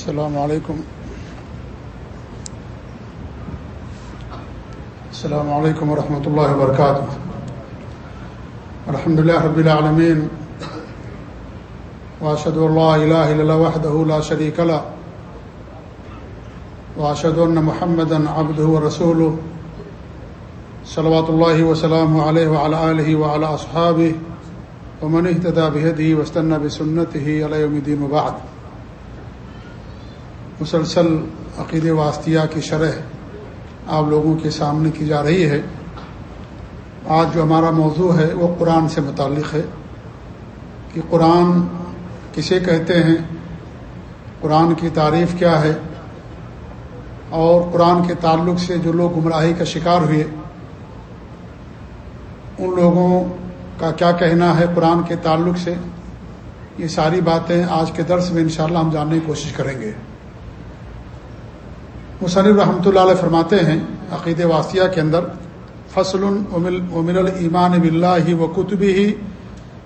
السلام علیکم۔ السلام علیکم ورحمۃ اللہ وبرکاتہ۔ الحمد لله رب العالمين واشهد ان لا اله الا الله وحده لا شريك له واشهد ان محمدا عبده ورسوله صلوات الله وسلامه عليه وعلى اله وعلى اصحابه ومن اهتدى بهديه واستنى بسنته الى يوم الدين وبعد مسلسل عقید واسطیہ کی شرح آپ لوگوں کے سامنے کی جا رہی ہے۔ آج جو ہمارا موضوع ہے وہ قرآن سے متعلق ہے کہ قرآن کسے کہتے ہیں، قرآن کی تعریف کیا ہے اور قرآن کے تعلق سے جو لوگ گمراہی کا شکار ہوئے، ان لوگوں کا کیا کہنا ہے قرآن کے تعلق سے؟ یہ ساری باتیں آج کے درس میں انشاءاللہ ہم جاننے کی کوشش کریں گے۔ مصنف رحمۃ اللہ علیہ فرماتے ہیں عقید واسیہ کے اندر، فصل امن المان بلّہ و قطبی ہی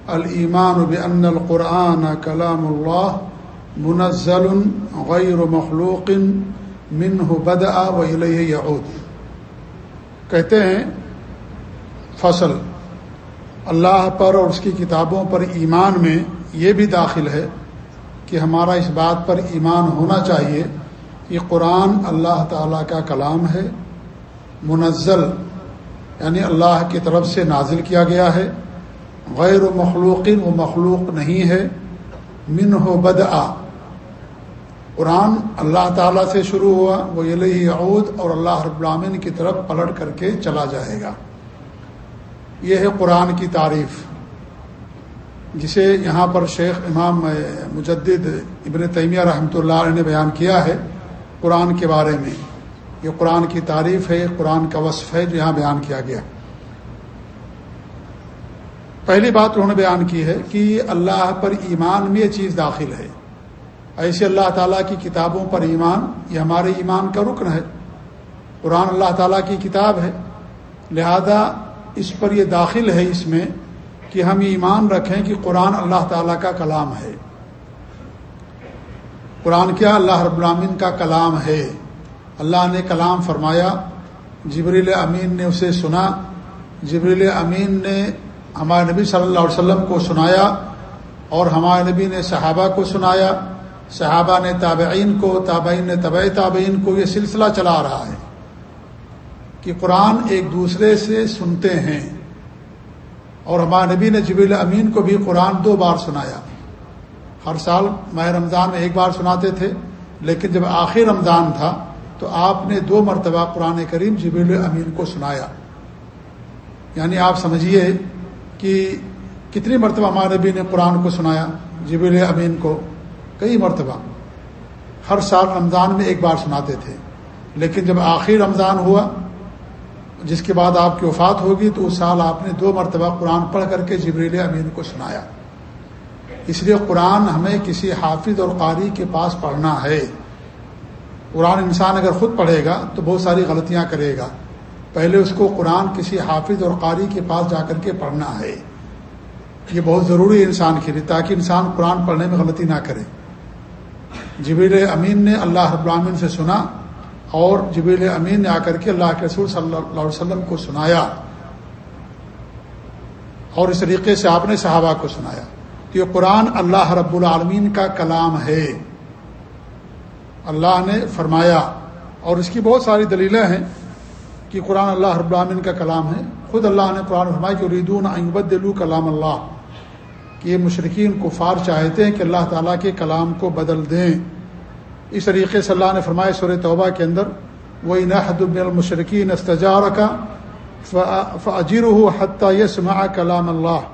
المان بن القرآن کلام اللہ منزل غیر مخلوق من بد و یعود۔ کہتے ہیں، فصل، اللہ پر اور اس کی کتابوں پر ایمان میں یہ بھی داخل ہے کہ ہمارا اس بات پر ایمان ہونا چاہیے کہ قرآن اللہ تعالیٰ کا کلام ہے، منزل یعنی اللہ کی طرف سے نازل کیا گیا ہے۔ غیر و مخلوقین و مخلوق نہیں ہے من ہو بد آ قرآن اللہ تعالیٰ سے شروع ہوا وہ یعود اور اللہ رب العامن کی طرف پلٹ کر کے چلا جائے گا۔ یہ ہے قرآن کی تعریف۔ جسے یہاں پر شیخ امام مجدد ابن تیمیہ رحمۃ اللہ علیہ نے بیان کیا ہے۔ قرآن کے بارے میں۔ یہ قرآن کی تعریف ہے، قرآن کا وصف ہے جو یہاں بیان کیا گیا۔ پہلی بات انہوں نے بیان کی ہے کہ اللہ پر ایمان میں یہ چیز داخل ہے۔ ایسے اللہ تعالیٰ کی کتابوں پر ایمان، یہ ہمارے ایمان کا رکن ہے۔ قرآن اللہ تعالیٰ کی کتاب ہے۔ لہذا اس پر یہ داخل ہے اس میں کہ ہم ایمان رکھیں کہ قرآن اللہ تعالیٰ کا کلام ہے۔ قرآن کیا اللہ رب العامن کا کلام ہے۔ اللہ نے کلام فرمایا، جبریل امین نے اسے سنا۔ جبریل امین نے ہمارے نبی صلی اللہ علیہ وسلم کو سنایا اور ہمارے نبی نے صحابہ کو سنایا۔ صحابہ نے تابعین کو، تابعین نے طبع تابعین کو یہ سلسلہ چلا رہا ہے کہ قرآن ایک دوسرے سے سنتے ہیں۔ اور ہمارے نبی نے جبریل امین کو بھی قرآن دو بار سنایا۔ ہر سال ماہ رمضان میں ایک بار سناتے تھے، لیکن جب آخر رمضان تھا تو آپ نے دو مرتبہ قرآن کریم جبیل امین کو سنایا۔ یعنی آپ سمجھیے کہ کتنی مرتبہ ہمارے نبی نے قرآن کو سنایا جبیل امین کو کئی مرتبہ۔ ہر سال رمضان میں ایک بار سناتے تھے، لیکن جب آخری رمضان ہوا، جس کے بعد آپ کی وفات ہوگی، تو اس سال آپ نے دو مرتبہ قرآن پڑھ کر کے جبریل امین کو سنایا۔ اس لیے قرآن ہمیں کسی حافظ اور قاری کے پاس پڑھنا ہے۔ قرآن انسان اگر خود پڑھے گا تو بہت ساری غلطیاں کرے گا۔ پہلے اس کو قرآن کسی حافظ اور قاری کے پاس جا کر کے پڑھنا ہے۔ یہ بہت ضروری ہے انسان کے لیے تاکہ انسان قرآن پڑھنے میں غلطی نہ کرے۔ جبیل امین نے اللہ رب العامن سے سنا اور جبیل امین نے آ کر کے اللہ کے رسول صلی اللہ علیہ وسلم کو سنایا۔ اور اس طریقے سے آپ نے صحابہ کو سنایا۔ تو یہ قرآن اللہ رب العالمین کا کلام ہے۔ اللہ نے فرمایا، اور اس کی بہت ساری دلیلیں ہیں کہ قرآن اللہ رب العالمین کا کلام ہے۔ خود اللہ نے قرآن فرمایا کہ ریدون ابد کلام اللہ، کہ یہ مشرقین کفار چاہتے ہیں کہ اللہ تعالیٰ کے کلام کو بدل دیں۔ اس طریقے سے اللہ نے فرمایا سور توبہ کے اندر وہی نحد المشرقین استجار کا فجیر ہو حتیٰ یسما کلام اللہ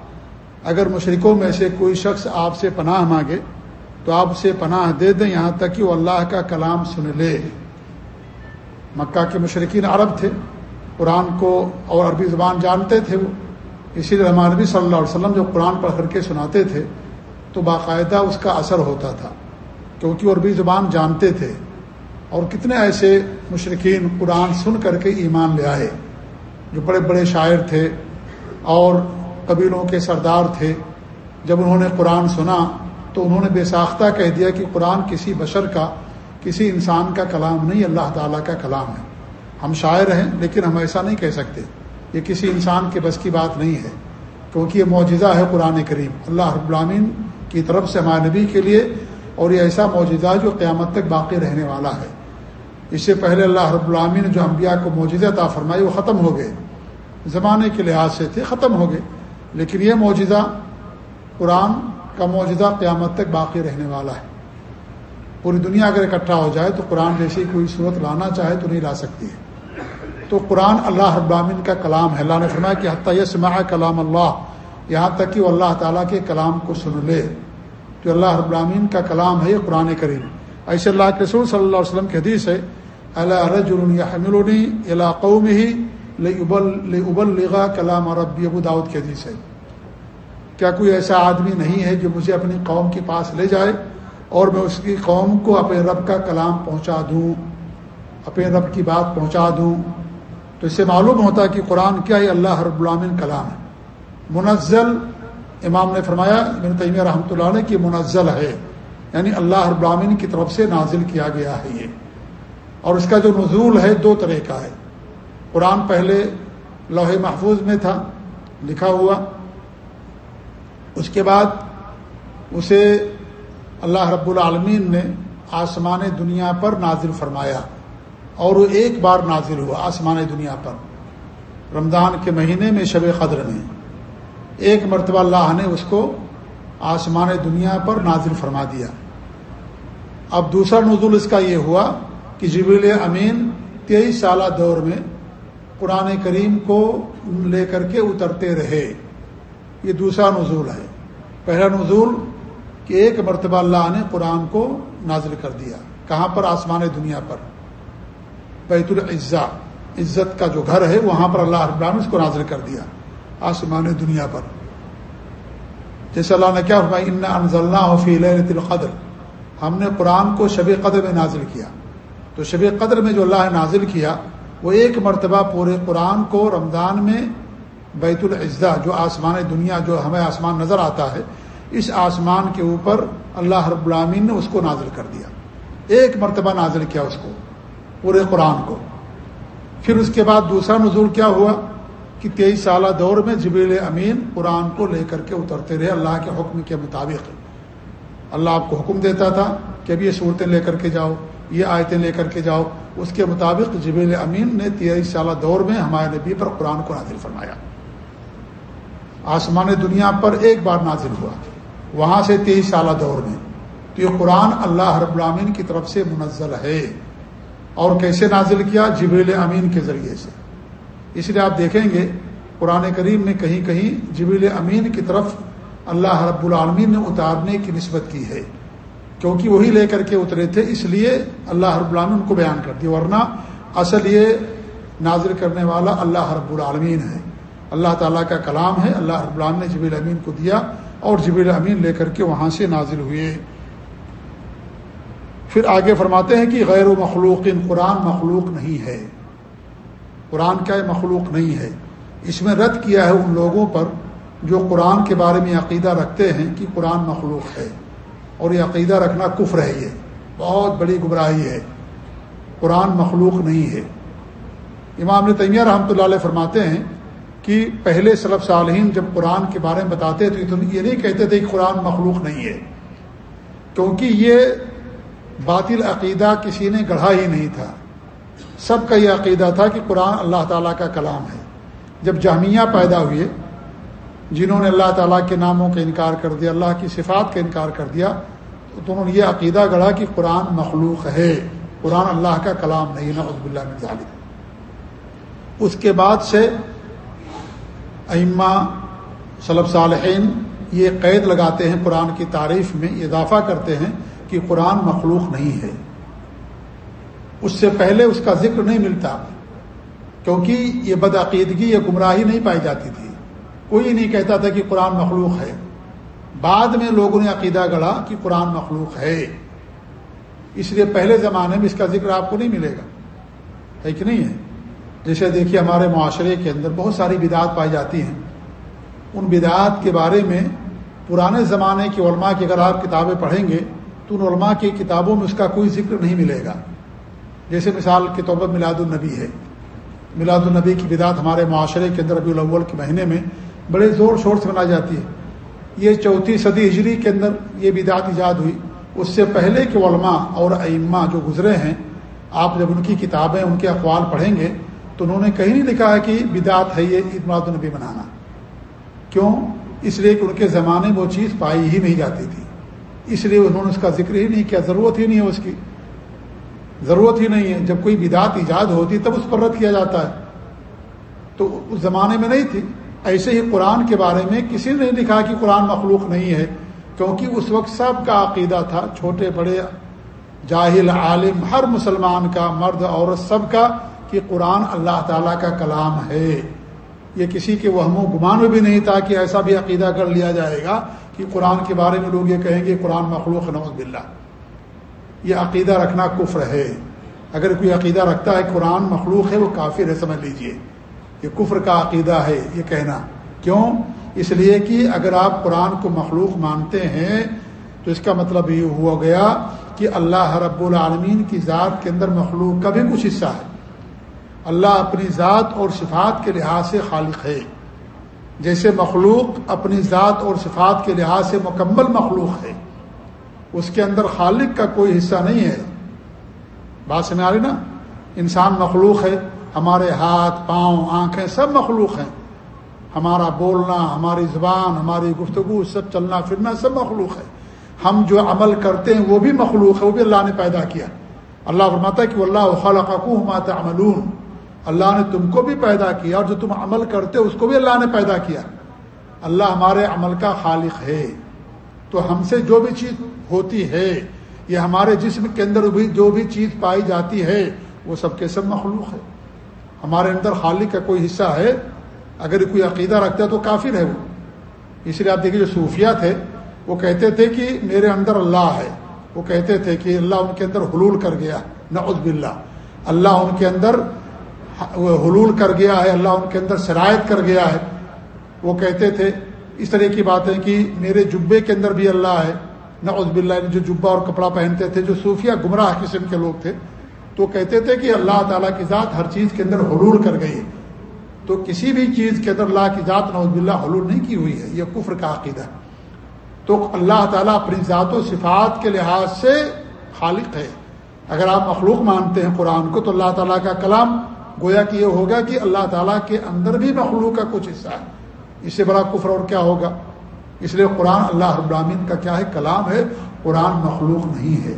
اگر مشرقوں میں سے کوئی شخص آپ سے پناہ مانگے تو آپ اسے پناہ دے دیں یہاں تک کہ وہ اللہ کا کلام سن لے۔ مکہ کے مشرقین عرب تھے، قرآن کو اور عربی زبان جانتے تھے وہ۔ اسی لیے رحمان نبی صلی اللہ علیہ وسلم جو قرآن پڑھ کر کے سناتے تھے تو باقاعدہ اس کا اثر ہوتا تھا، کیونکہ وہ عربی زبان جانتے تھے۔ اور کتنے ایسے مشرقین قرآن سن کر کے ایمان لے آئے، جو بڑے بڑے شاعر تھے اور قبیلوں کے سردار تھے۔ جب انہوں نے قرآن سنا تو انہوں نے بے ساختہ کہہ دیا کہ قرآن کسی بشر کا، کسی انسان کا کلام نہیں، اللہ تعالیٰ کا کلام ہے۔ ہم شاعر ہیں لیکن ہم ایسا نہیں کہہ سکتے۔ یہ کسی انسان کے بس کی بات نہیں ہے۔ کیونکہ یہ معجزہ ہے قرآن کریم۔ اللہ رب العامین کی طرف سے ہمارے نبی کے لیے اور یہ ایسا معجزہ جو قیامت تک باقی رہنے والا ہے۔ اس سے پہلے اللہ رب العامین جو انبیاء کو موجودہ عطا فرمائی وہ ختم ہو گئے۔ زمانے کے لحاظ سے تھے، ختم ہو گئے۔ لیکن یہ معجزہ قرآن کا معجزہ قیامت تک باقی رہنے والا ہے۔ پوری دنیا اگر اکٹھا ہو جائے تو قرآن جیسی کوئی صورت لانا چاہے تو نہیں لا سکتی ہے۔ تو قرآن اللہ ابامین کا کلام ہے۔ اللہ نے فرمایا کہ حتیٰ یہ سما کلام اللہ، یہاں تک کہ وہ اللہ تعالیٰ کے کلام کو سن لے۔ جو اللہ ابامین کا کلام ہے، یہ قرآن کریم۔ ایسے اللہ کے رسول صلی اللہ علیہ وسلم کی حدیث ہے اللہ رج الحملنی علاقوں ہی لغا کلام اور ربی ابو داود کی حدیث ہے کیا کوئی ایسا آدمی نہیں ہے جو مجھے اپنی قوم کے پاس لے جائے اور میں اس کی قوم کو اپنے رب کا کلام پہنچا دوں، اپنے رب کی بات پہنچا دوں۔ تو اس سے معلوم ہوتا ہے کہ قرآن کیا ہے اللہ رب العامن کلام ہے۔ منزل، امام نے فرمایا، ابن تیمیہ رحمۃ اللہ علیہ کہ منزل ہے۔ یعنی اللہ رب العامن کی طرف سے نازل کیا گیا ہے یہ۔ اور اس کا جو نزول ہے دو طرح کا ہے۔ قرآن پہلے لوہے محفوظ میں تھا، لکھا ہوا۔ اس کے بعد اسے اللہ رب العالمین نے آسمان دنیا پر نازل فرمایا اور وہ ایک بار نازل ہوا آسمان دنیا پر۔ رمضان کے مہینے میں شب قدر میں ایک مرتبہ اللہ نے اس کو آسمان دنیا پر نازل فرما دیا۔ اب دوسرا نزول اس کا یہ ہوا کہ جبیل امین تیئیس سالہ دور میں قرآن کریم کو لے کر کے اترتے رہے۔ یہ دوسرا نزول ہے۔ پہلا نزول کہ ایک مرتبہ اللہ نے قرآن کو نازل کر دیا۔ کہاں پر؟ آسمان دنیا پر۔ بیت العزا عزت کا جو گھر ہے، وہاں پر اللہ رب اس کو نازل کر دیا۔ آسمان دنیا پر۔ جیسے اللہ نے کیا فرمایا ان انزلنا فی لیلۃ القدر ہم نے قرآن کو شب قدر میں نازل کیا۔ تو شب قدر میں جو اللہ نے نازل کیا وہ ایک مرتبہ پورے قرآن کو رمضان میں بیت العزا جو آسمان دنیا، جو ہمیں آسمان نظر آتا ہے، اس آسمان کے اوپر اللہ رب العامین نے اس کو نازل کر دیا۔ ایک مرتبہ نازل کیا اس کو، پورے قرآن کو۔ پھر اس کے بعد دوسرا نزول کیا ہوا کہ تیئیس سالہ دور میں جبیل امین قرآن کو لے کر کے اترتے رہے، اللہ کے حکم کے مطابق۔ اللہ آپ کو حکم دیتا تھا کہ اب یہ صورتیں لے کر کے جاؤ۔ یہ آیتیں لے کر کے جاؤ۔ اس کے مطابق جبیل امین نے تیئیس سالہ دور میں ہمارے نبی پر قرآن کو نازل فرمایا۔ آسمان دنیا پر ایک بار نازل ہوا۔ وہاں سے تیئیس سالہ دور میں۔ تو یہ قرآن اللہ رب العامین کی طرف سے منزل ہے۔ اور کیسے نازل کیا؟ جبیل امین کے ذریعے سے۔ اس لیے آپ دیکھیں گے، قرآن کریم میں کہیں کہیں جبیل امین کی طرف اللہ رب العالمین نے اتارنے کی نسبت کی ہے۔ کیونکہ وہی لے کر کے اترے تھے، اس لیے اللہ رب العالمین کو بیان کر دیا۔ ورنہ اصل یہ نازل کرنے والا اللہ رب العالمین ہے۔ اللہ تعالیٰ کا کلام ہے، اللہ رب العالمین نے جبیل امین کو دیا اور جبیل امین لے کر کے وہاں سے نازل ہوئے۔ پھر آگے فرماتے ہیں کہ غیر و مخلوق، قرآن مخلوق نہیں ہے۔ قرآن کیا مخلوق نہیں ہے۔ اس میں رد کیا ہے ان لوگوں پر جو قرآن کے بارے میں عقیدہ رکھتے ہیں کہ قرآن مخلوق ہے۔ اور یہ عقیدہ رکھنا کفر ہے یہ۔ بہت بڑی گمراہی ہے۔ قرآن مخلوق نہیں ہے۔ امام نے تیمیہ رحمۃ اللہ علیہ فرماتے ہیں کہ پہلے صلب صالحین جب قرآن کے بارے میں بتاتے تھے تو یہ نہیں کہتے تھے کہ قرآن مخلوق نہیں ہے۔ کیونکہ یہ باطل عقیدہ کسی نے گڑھا ہی نہیں تھا۔ سب کا یہ عقیدہ تھا کہ قرآن اللہ تعالیٰ کا کلام ہے۔ جب جامعہ پیدا ہوئے جنہوں نے اللہ تعالیٰ کے ناموں کا انکار کر دیا، اللہ کی صفات کا انکار کر دیا، تو انہوں نے یہ عقیدہ گڑھا کہ قرآن مخلوق ہے۔ قرآن اللہ کا کلام نہیں نعوذ باللہ من ظالم اس کے بعد سے ائمہ صلب صالحین یہ قید لگاتے ہیں قرآن کی تعریف میں، اضافہ کرتے ہیں کہ قرآن مخلوق نہیں ہے۔ اس سے پہلے اس کا ذکر نہیں ملتا، کیونکہ یہ بدعقیدگی یہ گمراہی نہیں پائی جاتی تھی۔ کوئی نہیں کہتا تھا کہ قرآن مخلوق ہے۔ بعد میں لوگوں نے عقیدہ گڑھا کہ قرآن مخلوق ہے۔ اس لیے پہلے زمانے میں اس کا ذکر آپ کو نہیں ملے گا۔ ہے کہ نہیں ہے؟ جیسے دیکھیے ہمارے معاشرے کے اندر بہت ساری بدعات پائی جاتی ہیں۔ ان بدعات کے بارے میں پرانے زمانے کی علماء کی اگر آپ کتابیں پڑھیں گے تو ان علماء کی کتابوں میں اس کا کوئی ذکر نہیں ملے گا۔ جیسے مثال کے طور پر میلاد النبی ہے۔ میلاد النبی کی بدعت ہمارے معاشرے کے اندر ربی الاول کے مہینے میں بڑے زور شور سے منائی جاتی ہے۔ یہ چوتھی صدی ہجری کے اندر یہ بدعت ایجاد ہوئی۔ اس سے پہلے کے علماء اور ائمہ جو گزرے ہیں، آپ جب ان کی کتابیں، ان کے اقوال پڑھیں گے، تو انہوں نے کہیں نہیں لکھا ہے کہ بدعت ہے یہ عید میلاد النبی منانا۔ کیوں؟ اس لیے کہ ان کے زمانے میں وہ چیز پائی ہی نہیں جاتی تھی۔ اس لیے انہوں نے اس کا ذکر ہی نہیں کیا، ضرورت ہی نہیں ہے اس کی۔ ضرورت ہی نہیں ہے۔ جب کوئی بدعت ایجاد ہوتی، تب اس پر رد کیا جاتا ہے۔ تو اس زمانے میں نہیں تھی۔ ایسے ہی قرآن کے بارے میں کسی نے نہیں لکھا کہ قرآن مخلوق نہیں ہے، کیونکہ اس وقت سب کا عقیدہ تھا، چھوٹے بڑے جاہل عالم، ہر مسلمان کا، مرد، عورت، سب کا، کہ قرآن اللہ تعالیٰ کا کلام ہے۔ یہ کسی کے وہم و گمان میں بھی نہیں تھا کہ ایسا بھی عقیدہ کر لیا جائے گا کہ قرآن کے بارے میں لوگ یہ کہیں گے قرآن مخلوق نوز باللہ۔ یہ عقیدہ رکھنا کفر ہے۔ اگر کوئی عقیدہ رکھتا ہے قرآن مخلوق ہے، وہ کافر ہے، سمجھ لیجیے۔ یہ کفر کا عقیدہ ہے، یہ کہنا۔ کیوں؟ اس لیے کہ اگر آپ قرآن کو مخلوق مانتے ہیں، تو اس کا مطلب یہ ہوا گیا کہ اللہ رب العالمین کی ذات کے اندر مخلوق کا بھی کچھ حصہ ہے۔ اللہ اپنی ذات اور صفات کے لحاظ سے خالق ہے۔ جیسے مخلوق اپنی ذات اور صفات کے لحاظ سے مکمل مخلوق ہے۔ اس کے اندر خالق کا کوئی حصہ نہیں ہے۔ بات سمجھ آ رہی نا؟ انسان مخلوق ہے۔ ہمارے ہاتھ، پاؤں، آنکھیں سب مخلوق ہیں۔ ہمارا بولنا، ہماری زبان، ہماری گفتگو، سب چلنا، پھرنا سب مخلوق ہے ہم جو عمل کرتے ہیں وہ بھی مخلوق ہے وہ بھی اللہ نے پیدا کیا۔ اللہ فرماتا ہے کہ اللہ خلقکو مات عملون اللہ نے تم کو بھی پیدا کیا اور جو تم عمل کرتے ہو، اس کو بھی اللہ نے پیدا کیا۔ اللہ ہمارے عمل کا خالق ہے۔ تو ہم سے جو بھی چیز ہوتی ہے یہ ہمارے جسم کے اندر بھی جو بھی چیز پائی جاتی ہے، وہ سب کے سب مخلوق ہے ہمارے اندر خالق کا کوئی حصہ ہے، اگر کوئی عقیدہ رکھتا ہے تو کافر ہے وہ۔ اس لیے آپ دیکھیے جو صوفیہ تھے، وہ کہتے تھے کہ میرے اندر اللہ ہے۔ وہ کہتے تھے کہ اللہ ان کے اندر حلول کر گیا۔ نعوذ باللہ۔ اللہ ان کے اندر حلول کر گیا ہے، اللہ ان کے اندر شرائط کر گیا ہے۔ وہ کہتے تھے، اس طرح کی بات ہے کہ میرے جبے کے اندر بھی اللہ ہے۔ نعوذ باللہ، جو جبہ اور کپڑا پہنتے تھے، جو صوفیہ گمراہ قسم کے لوگ تھے تو کہتے تھے کہ اللہ تعالیٰ کی ذات ہر چیز کے اندر حلول کر گئی تو کسی بھی چیز کے اندر اللہ کی ذات نعوذ باللہ حلول نہیں کی ہوئی ہے، یہ کفر کا عقیدہ تو اللہ تعالیٰ اپنی ذات و صفات کے لحاظ سے خالق ہے۔ اگر آپ مخلوق مانتے ہیں قرآن کو تو اللہ تعالیٰ کا کلام گویا کہ یہ ہوگا کہ اللہ تعالیٰ کے اندر بھی مخلوق کا کچھ حصہ ہے۔ اس سے بڑا کفر اور کیا ہوگا؟ اس لیے قرآن اللہ ابراہین کا کیا ہے؟ کلام ہے، قرآن مخلوق نہیں ہے۔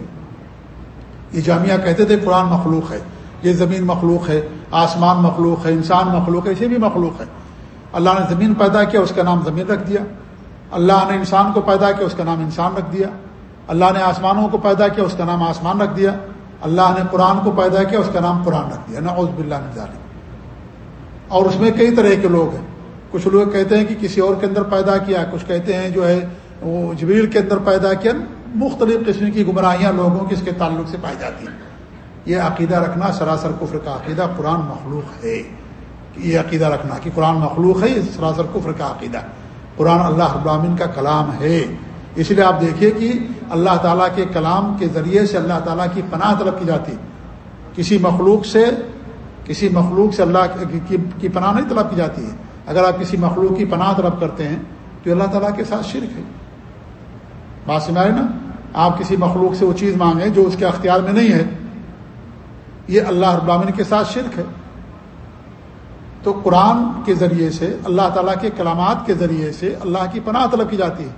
یہ جامعہ کہتے تھے قرآن مخلوق ہے، یہ زمین مخلوق ہے، آسمان مخلوق ہے، انسان مخلوق ہے، اسے بھی مخلوق ہے۔ اللہ نے زمین پیدا کیا، اس کا نام زمین رکھ دیا۔ اللہ نے انسان کو پیدا کیا، اس کا نام انسان رکھ دیا۔ اللہ نے آسمانوں کو پیدا کیا، اس کا نام آسمان رکھ دیا۔ اللہ نے قرآن کو پیدا کیا، اس کا نام قرآن رکھ دیا۔ نعوذ باللہ نظال اور اس میں کئی طرح کے لوگ ہیں۔ کچھ لوگ کہتے ہیں کہ کسی اور کے اندر پیدا کیا، کچھ کہتے ہیں جو ہے وہ جبیل کے اندر پیدا کیا۔ مختلف قسم کی گمراہیاں لوگوں کی اس کے تعلق سے پائی جاتی ہیں۔ یہ عقیدہ رکھنا سراسر کفر کا عقیدہ، قرآن مخلوق ہے۔ یہ عقیدہ رکھنا کہ قرآن مخلوق ہے، یہ سراسر کفر کا عقیدہ۔ قرآن اللہ ابراہین کا کلام ہے۔ اس لیے آپ دیکھیے کہ اللہ تعالیٰ کے کلام کے ذریعے سے اللہ تعالیٰ کی پناہ طلب کی جاتی۔ کسی مخلوق سے، کسی مخلوق سے اللہ کی پناہ نہیں طلب کی جاتی۔ ہے اگر آپ کسی مخلوق کی پناہ طلب کرتے ہیں تو اللہ تعالیٰ کے ساتھ شرک ہے۔ بات سمجھائے نا؟ آپ کسی مخلوق سے وہ چیز مانگیں جو اس کے اختیار میں نہیں ہے۔ یہ اللہ ابامن کے ساتھ شرک ہے۔ تو قرآن کے ذریعے سے، اللہ تعالیٰ کے کلامات کے ذریعے سے اللہ کی پناہ طلب کی جاتی ہے۔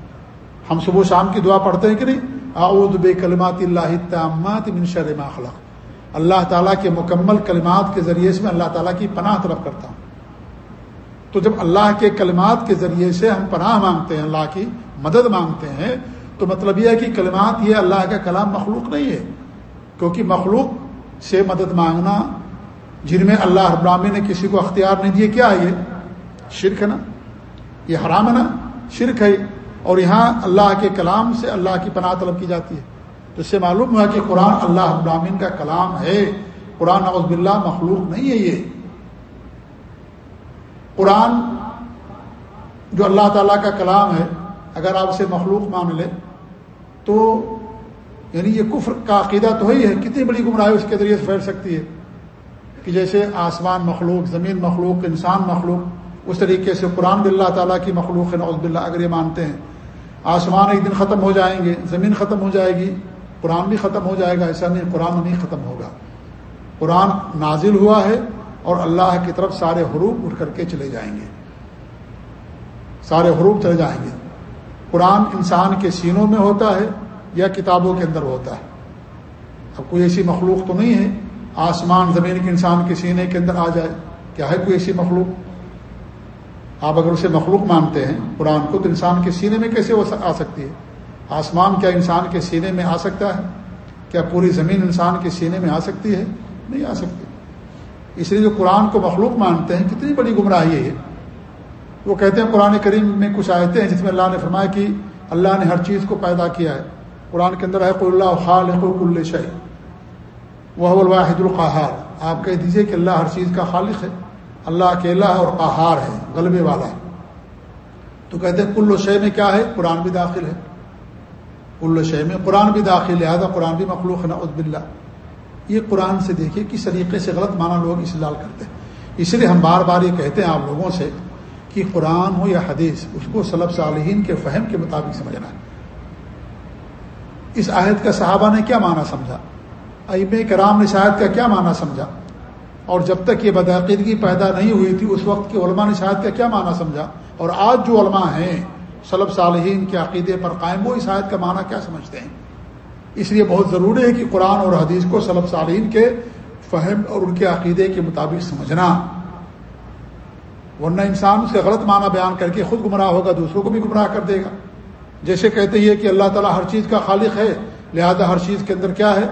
ہم صبح و شام کی دعا پڑھتے ہیں کہ نہیں؟ اعوذ بے کلمات اللہ من شر ما خلق۔ اللہ تعالیٰ کے مکمل کلمات کے ذریعے سے میں اللہ تعالیٰ کی پناہ طلب کرتا ہوں۔ تو جب اللہ کے کلمات کے ذریعے سے ہم پناہ مانگتے ہیں، اللہ کی مدد مانگتے ہیں تو مطلب یہ ہے کہ کلمات یہ اللہ کا کلام مخلوق نہیں ہے، کیونکہ مخلوق سے مدد مانگنا، جن میں اللہ ابرامی نے کسی کو اختیار نہیں دیے کیا ہے؟ یہ شرک ہے نا؟ یہ حرام ہے نا؟ شرک ہے۔ اور یہاں اللہ کے کلام سے اللہ کی پناہ طلب کی جاتی ہے۔ تو اس سے معلوم ہوا کہ قرآن اللہ ابراہین کا کلام ہے۔ قرآن نوز باللہ مخلوق نہیں ہے یہ۔ قرآن جو اللہ تعالیٰ کا کلام ہے، اگر آپ اسے مخلوق مان لیں تو یعنی یہ کفر کا عقیدہ تو ہی ہے، کتنی بڑی گمراہی اس کے ذریعے سے پھیل سکتی ہے کہ جیسے آسمان مخلوق، زمین مخلوق، انسان مخلوق، اس طریقے سے قرآن بلّہ تعالیٰ کی مخلوق ہے نوز اگر یہ مانتے ہیں۔ آسمان ایک دن ختم ہو جائیں گے، زمین ختم ہو جائے گی، قرآن بھی ختم ہو جائے گا، ایسا نہیں، قرآن نہیں ختم ہوگا۔ قرآن نازل ہوا ہے اور اللہ کی طرف سارے حروف اٹھ کر کے چلے جائیں گے۔ سارے حروف چلے جائیں گے۔ قرآن انسان کے سینوں میں ہوتا ہے یا کتابوں کے اندر ہوتا ہے۔ اب کوئی ایسی مخلوق تو نہیں ہے، آسمان، زمین کے انسان کے سینے کے اندر آ جائے۔ کیا ہے کوئی ایسی مخلوق؟ آپ اگر اسے مخلوق مانتے ہیں، قرآن کو، تو انسان کے سینے میں کیسے آ سکتی ہے؟ آسمان کیا انسان کے سینے میں آ سکتا ہے؟ کیا پوری زمین انسان کے سینے میں آ سکتی ہے؟ نہیں آ سکتی۔ اس لیے جو قرآن کو مخلوق مانتے ہیں، کتنی بڑی گمراہی ہے وہ کہتے ہیں قرآن کریم میں کچھ آیتیں ہیں جس میں اللہ نے فرمایا کہ اللہ نے ہر چیز کو پیدا کیا ہے۔ قرآن کے اندر ہے قل اللہ خال کل شعی وہ الواحد القحار آپ کہہ دیجیے کہ اللہ ہر چیز کا خالق ہے، اللہ اکیلا ہے اور قہار ہے، غلبے والا ہے۔ تو کہتے ہیں کل شے میں کیا ہے؟ قرآن بھی داخل ہے۔ کل شے میں قرآن بھی داخل ہے، لہٰذا قرآن بھی مخلوق ہے، نعوذ باللہ۔ یہ قرآن سے دیکھیے کس طریقے سے غلط معنی لوگ استعمال کرتے ہیں۔ اس لیے ہم بار بار یہ کہتے ہیں آپ لوگوں سے کہ قرآن ہو یا حدیث، اس کو صلب صالحین کے فہم کے مطابق سمجھنا ہے۔ اس آیت کا صحابہ نے کیا معنی سمجھا؟ اب کرام نے شاید کا کیا معنی سمجھا؟ اور جب تک یہ بدعقیدگی پیدا نہیں ہوئی تھی، اس وقت کے علماء نے شاید کا کیا معنی سمجھا؟ اور آج جو علماء ہیں صلب صالحین کے عقیدے پر قائم، وہ اس آیت کا معنی کیا سمجھتے ہیں؟ اس لیے بہت ضروری ہے کہ قرآن اور حدیث کو صلب صالحین کے فہم اور ان کے عقیدے کے مطابق سمجھنا۔ ورنہ انسان اس کا غلط معنی بیان کر کے خود گمراہ ہوگا، دوسروں کو بھی گمراہ کر دے گا۔ جیسے کہتے ہیں کہ اللہ تعالیٰ ہر چیز کا خالق ہے، لہذا ہر چیز کے اندر کیا ہے؟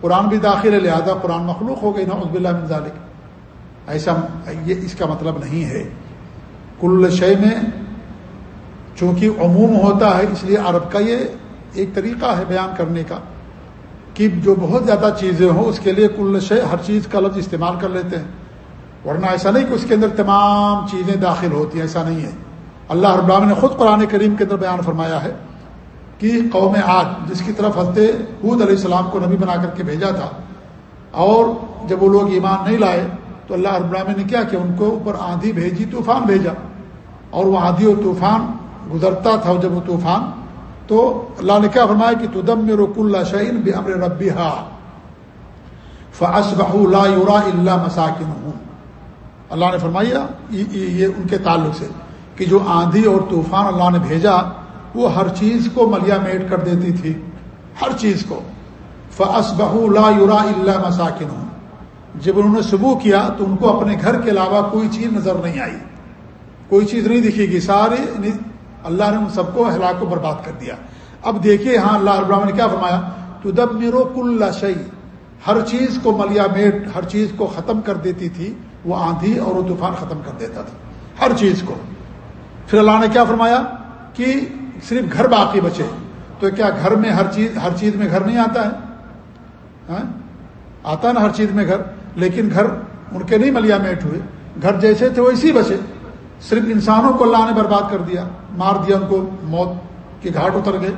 قرآن بھی داخل ہے، لہذا قرآن مخلوق ہو گئی نا عزب اللہ ذالک۔ ایسا یہ اس کا مطلب نہیں ہے۔ کل شے میں چونکہ عموم ہوتا ہے، اس لیے عرب کا یہ ایک طریقہ ہے بیان کرنے کا کہ جو بہت زیادہ چیزیں ہوں، اس کے لیے کل شے ہر چیز کا لفظ استعمال کر لیتے ہیں۔ ورنہ ایسا نہیں کہ اس کے اندر تمام چیزیں داخل ہوتی ہیں، ایسا نہیں ہے۔ اللہ رب العالمین نے خود قرآن کریم کے اندر بیان فرمایا ہے کہ قوم آج جس کی طرف حضرت حود علیہ السلام کو نبی بنا کر کے بھیجا تھا، اور جب وہ لوگ ایمان نہیں لائے، تو اللہ رب العالمین نے کیا کہ ان کو اوپر آندھی بھیجی، طوفان بھیجا۔ اور وہ آندھی اور طوفان گزرتا تھا، جب وہ طوفان، تو اللہ نے کیا فرمایا کہ تدم میں رک اللہ شعین بے امر ربی ہا فاس اللہ مساکن ہوں اللہ نے فرمایا یہ ان کے تعلق سے کہ جو آندھی اور طوفان اللہ نے بھیجا، وہ ہر چیز کو ملیا میٹ کر دیتی تھی۔ ہر چیز کو۔ فس بہ لا یورا اللہ مساکن ہوں جب انہوں نے صبح کیا، تو ان کو اپنے گھر کے علاوہ کوئی چیز نظر نہیں آئی۔ کوئی چیز نہیں دکھے گی سارے اللہ نے ان سب کو ہلاک کو برباد کر دیا۔ اب دیکھیے ہاں اللہ ابراہم نے کیا فرمایا تو دب میرو کل شعی ہر چیز کو ملیا میٹ، ہر چیز کو ختم کر دیتی تھی۔ وہ آندھی اور وہ طوفان ختم کر دیتا تھا، ہر چیز کو۔ پھر اللہ نے کیا فرمایا کہ صرف گھر باقی بچے، تو کیا گھر میں ہر چیز ہر چیز میں گھر نہیں آتا ہے؟ ہاں؟ آتا نا ہر چیز میں گھر، لیکن گھر ان کے نہیں ملیا میٹ ہوئے۔ گھر جیسے تھے ویسے بچے۔ صرف انسانوں کو اللہ نے برباد کر دیا، مار دیا ان کو، موت کے گھاٹ اتر گئے۔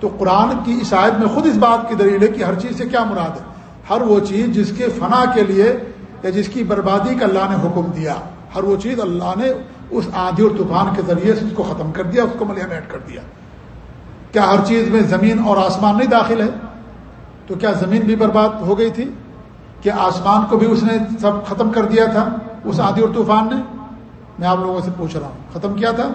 تو قرآن کی عیسائیت میں خود اس بات کی دلیل ہے کہ ہر چیز سے کیا مراد ہے؟ ہر وہ چیز جس کے فنا کے لیے یا جس کی بربادی کا اللہ نے حکم دیا، ہر وہ چیز اللہ نے اس آندھی اور طوفان کے ذریعے سے اس کو ختم کر دیا، اس کو ملیا میٹ کر دیا۔ کیا ہر چیز میں زمین اور آسمان نہیں داخل ہے؟ تو کیا زمین بھی برباد ہو گئی تھی؟ کیا آسمان کو بھی اس نے سب ختم کر دیا تھا، اس آندھی اور طوفان نے؟ میں آپ لوگوں سے پوچھ رہا ہوں، ختم کیا تھا؟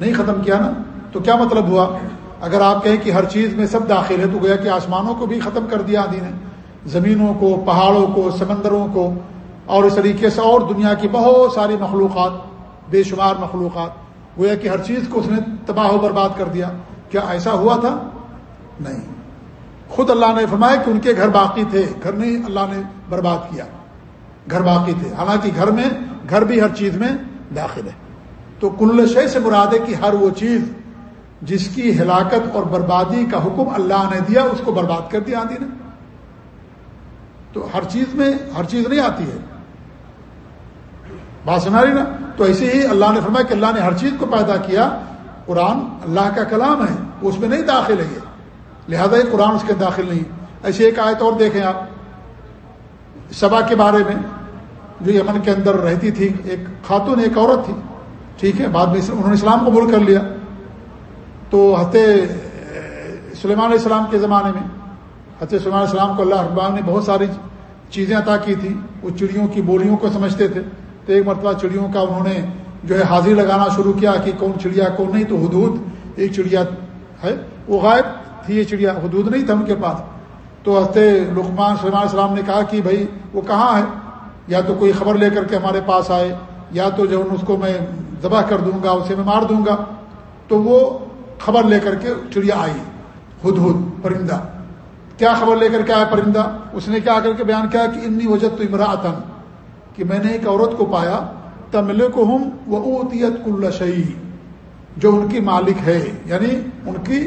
نہیں ختم کیا نا؟ تو کیا مطلب ہوا؟ اگر آپ کہیں کہ ہر چیز میں سب داخل ہے تو گویا کہ آسمانوں کو بھی ختم کر دیا آندھی نے۔ زمینوں کو، پہاڑوں کو، سمندروں کو، اور اس طریقے سے اور دنیا کی بہت ساری مخلوقات، بے شمار مخلوقات۔ گویا کہ ہر چیز کو اس نے تباہ و برباد کر دیا۔ کیا ایسا ہوا تھا؟ نہیں۔ خود اللہ نے فرمایا کہ ان کے گھر باقی تھے۔ گھر نہیں، اللہ نے برباد کیا۔ گھر باقی تھے۔ حالانکہ گھر میں، گھر بھی ہر چیز میں داخل ہے۔ تو کل شے سے مراد ہے کہ ہر وہ چیز جس کی ہلاکت اور بربادی کا حکم اللہ نے دیا، اس کو برباد کر دیا آندھی نے۔ تو ہر چیز میں، ہر چیز نہیں آتی ہے۔ بات سنا رہی نا؟ تو ایسے ہی اللہ نے فرمایا کہ اللہ نے ہر چیز کو پیدا کیا۔ قرآن اللہ کا کلام ہے اس میں نہیں داخل ہے یہ۔ لہذا یہ قرآن اس کے داخل نہیں۔ ایسی ایک آیت اور دیکھیں آپ۔ سبا کے بارے میں جو یمن کے اندر رہتی تھی، ایک خاتون، ایک عورت تھی۔ ٹھیک ہے، بعد میں انہوں نے اسلام قبول کر لیا۔ تو حت سلیمان علیہ السلام کے زمانے میں حت سلیمان علیہ السلام کو اللہ اقبال نے بہت ساری چیزیں عطا کی تھی۔ وہ چڑیوں کی بولیوں کو سمجھتے تھے۔ تو ایک مرتبہ چڑیوں کا انہوں نے جو ہے حاضری لگانا شروع کیا کہ کون چڑیا، کون نہیں، تو حدود، ایک چڑیا ہے، وہ غائب تھی، یہ چڑیا حدود نہیں تھا ان کے پاس۔ تو حضرت لقمان سلمان علیہ السلام نے کہا کہ بھائی، وہ کہاں ہے؟ یا تو کوئی خبر لے کر کے ہمارے پاس آئے، یا تو جو اس کو میں ذبح کر دوں گا، اسے میں مار دوں گا۔ تو وہ خبر لے کر کے چڑیا آئی ہد ہد پرندہ۔ کیا خبر لے کر کے آیا پرندہ؟ اس نے کیا کر کے بیان کیا کہ انی وجد تو امراطن کہ میں نے ایک عورت کو پایا تمل کو ہوں وہ اوتیت کل شعی جو ان کی مالک ہے یعنی ان کی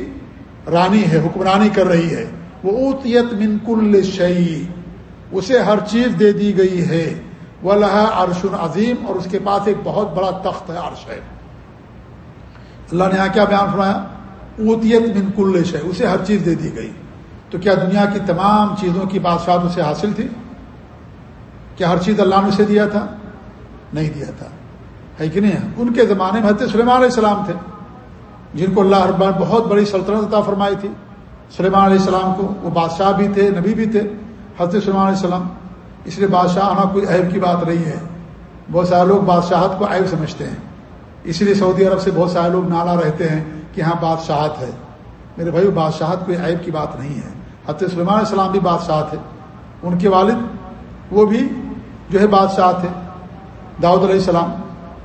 رانی ہے، حکمرانی کر رہی ہے۔ وہ اوتیت من کل شعی اسے ہر چیز دے دی گئی ہے۔ وہ لہا عرش عظیم، اور اس کے پاس ایک بہت بڑا تخت ہے، عرش ہے۔ اللہ نے یہاں کیا بیان فرمایا؟ اوتیت من کل شے اسے ہر چیز دے دی گئی۔ تو کیا دنیا کی تمام چیزوں کی بادشاہ اسے حاصل تھی؟ کیا ہر چیز اللہ نے اسے دیا تھا؟ نہیں دیا تھا۔ ہے کہ نہیں؟ ان کے زمانے میں حضرت سلیمان علیہ السلام تھے، جن کو اللہ اربان بہت بڑی سلطنت عطا فرمائی تھی۔ سلیمان علیہ السلام کو وہ بادشاہ بھی تھے، نبی بھی تھے، حضرت سلیمان علیہ السلام۔ اس لیے بادشاہ آنا کوئی عیب کی بات نہیں ہے۔ بہت سارے لوگ بادشاہت کو عیب سمجھتے ہیں۔ اس لیے سعودی عرب سے بہت سارے لوگ نالا رہتے ہیں کہ ہاں بادشاہت ہے۔ میرے بھائی بادشاہت کوئی عیب کی بات نہیں ہے۔ حضرت سلمان علیہ السلام بھی بادشاہ تھے ان کے والد، وہ بھی جو ہے بادشاہ تھے داؤد علیہ السلام۔